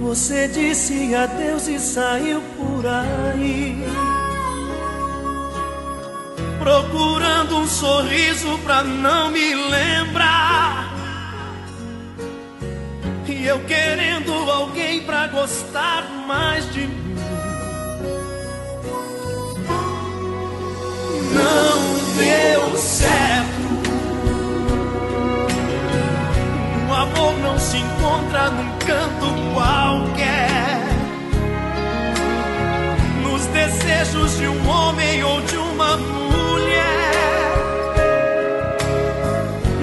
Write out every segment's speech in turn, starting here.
Você disse adeus e saiu por aí. Procurando um sorriso pra não me lembrar. E eu querendo alguém pra gostar mais de mim. Não deu certo. Se encontra num canto qualquer. Nos desejos de um homem ou de uma mulher.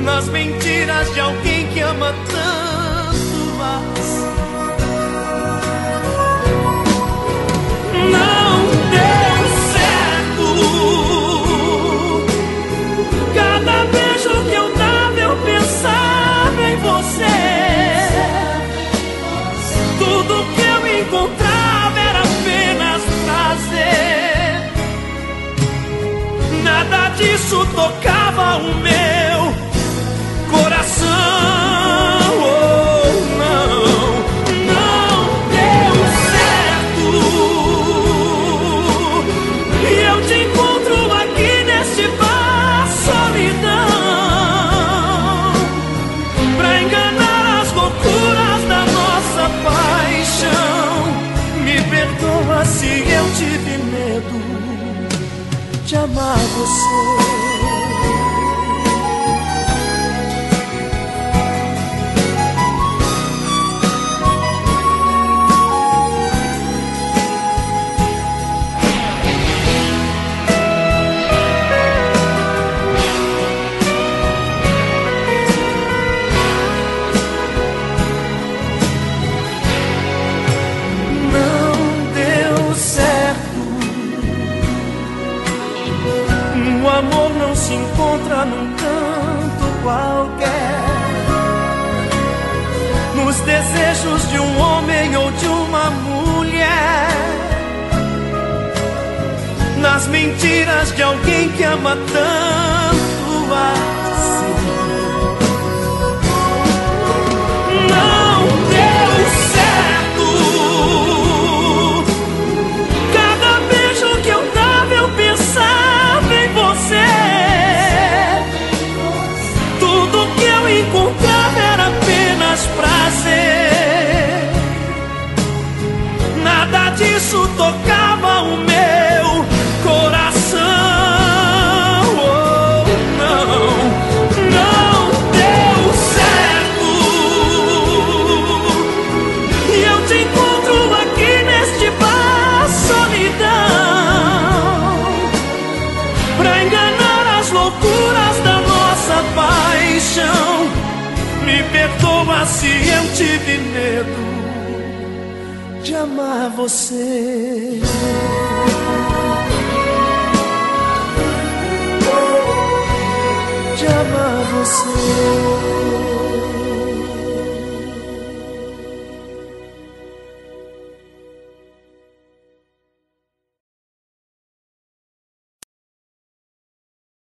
Nas mentiras de alguém que ama tanto disso tocava o meu coração. Oh, não, não deu certo. E eu te encontro aqui neste bar, solidão. Pra enganar as loucuras da nossa paixão. Me perdoa se eu tive medo de amar você. Encontra num canto qualquer. Nos desejos de um homem ou de uma mulher. Nas mentiras de alguém que ama tanto assim. Disso tocava o meu coração. Oh, não, não deu certo. E eu te encontro aqui neste bar, solidão. Pra enganar as loucuras da nossa paixão. Me perdoa se eu tive medo de amar você. De amar você.